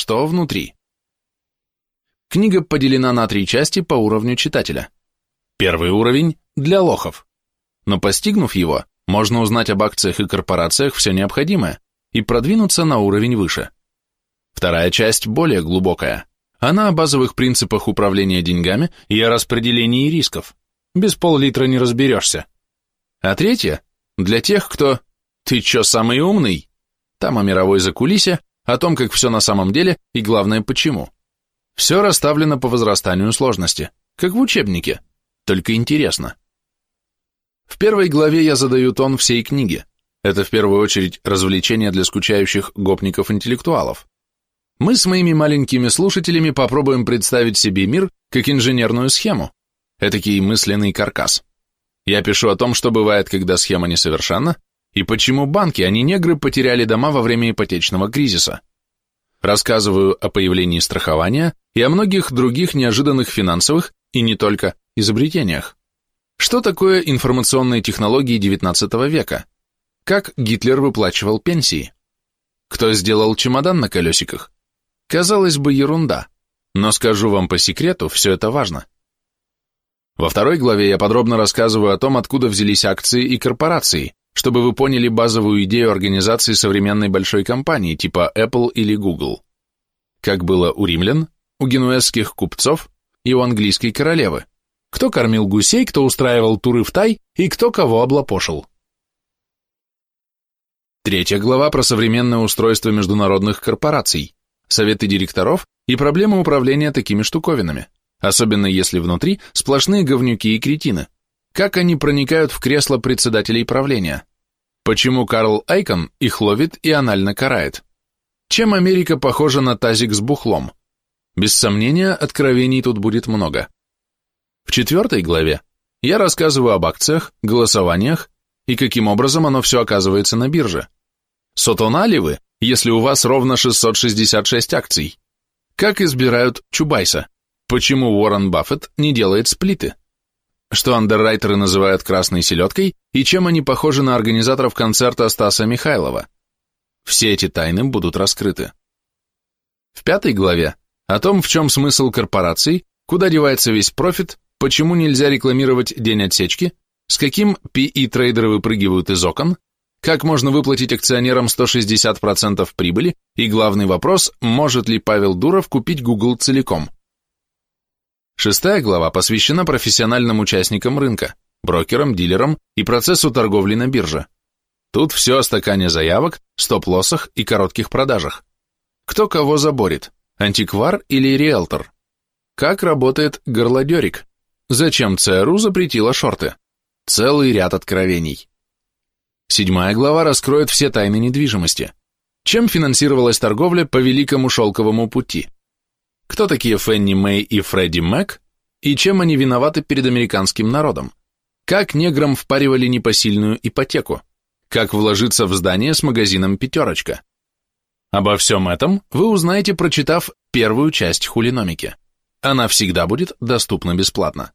что внутри. Книга поделена на три части по уровню читателя. Первый уровень – для лохов. Но постигнув его, можно узнать об акциях и корпорациях все необходимое и продвинуться на уровень выше. Вторая часть более глубокая. Она о базовых принципах управления деньгами и о распределении рисков. Без пол-литра не разберешься. А третья – для тех, кто «Ты чё, самый умный?» Там о мировой закулисе, о том, как все на самом деле и, главное, почему. Все расставлено по возрастанию сложности, как в учебнике, только интересно. В первой главе я задаю тон всей книги. Это в первую очередь развлечение для скучающих гопников-интеллектуалов. Мы с моими маленькими слушателями попробуем представить себе мир как инженерную схему, этакий мысленный каркас. Я пишу о том, что бывает, когда схема несовершенна, и почему банки, а не негры, потеряли дома во время ипотечного кризиса. Рассказываю о появлении страхования и о многих других неожиданных финансовых и не только изобретениях. Что такое информационные технологии XIX века? Как Гитлер выплачивал пенсии? Кто сделал чемодан на колесиках? Казалось бы, ерунда, но скажу вам по секрету, все это важно. Во второй главе я подробно рассказываю о том, откуда взялись акции и корпорации, чтобы вы поняли базовую идею организации современной большой компании типа Apple или Google. Как было у римлян, у генуэзских купцов и у английской королевы. Кто кормил гусей, кто устраивал туры в тай и кто кого облапошил. Третья глава про современное устройство международных корпораций, советы директоров и проблемы управления такими штуковинами, особенно если внутри сплошные говнюки и кретины. Как они проникают в кресло председателей правления? Почему Карл Айкон их ловит и анально карает? Чем Америка похожа на тазик с бухлом? Без сомнения, откровений тут будет много. В четвертой главе я рассказываю об акциях, голосованиях и каким образом оно все оказывается на бирже. Сотона ли вы, если у вас ровно 666 акций? Как избирают Чубайса? Почему Уоррен Баффет не делает сплиты? Что андеррайтеры называют красной селедкой и чем они похожи на организаторов концерта Стаса Михайлова. Все эти тайны будут раскрыты. В пятой главе о том, в чем смысл корпораций, куда девается весь профит, почему нельзя рекламировать день отсечки, с каким PE-трейдеры выпрыгивают из окон, как можно выплатить акционерам 160% прибыли и главный вопрос, может ли Павел Дуров купить Google целиком. Шестая глава посвящена профессиональным участникам рынка, брокерам, дилерам и процессу торговли на бирже. Тут все о стакане заявок, стоп-лоссах и коротких продажах. Кто кого заборит, антиквар или риэлтор? Как работает горлодерик? Зачем ЦРУ запретила шорты? Целый ряд откровений. Седьмая глава раскроет все тайны недвижимости. Чем финансировалась торговля по Великому Шелковому пути? Кто такие Фенни Мэй и Фредди Мэг, и чем они виноваты перед американским народом, как неграм впаривали непосильную ипотеку, как вложиться в здание с магазином «Пятерочка». Обо всем этом вы узнаете, прочитав первую часть хулиномики. Она всегда будет доступна бесплатно.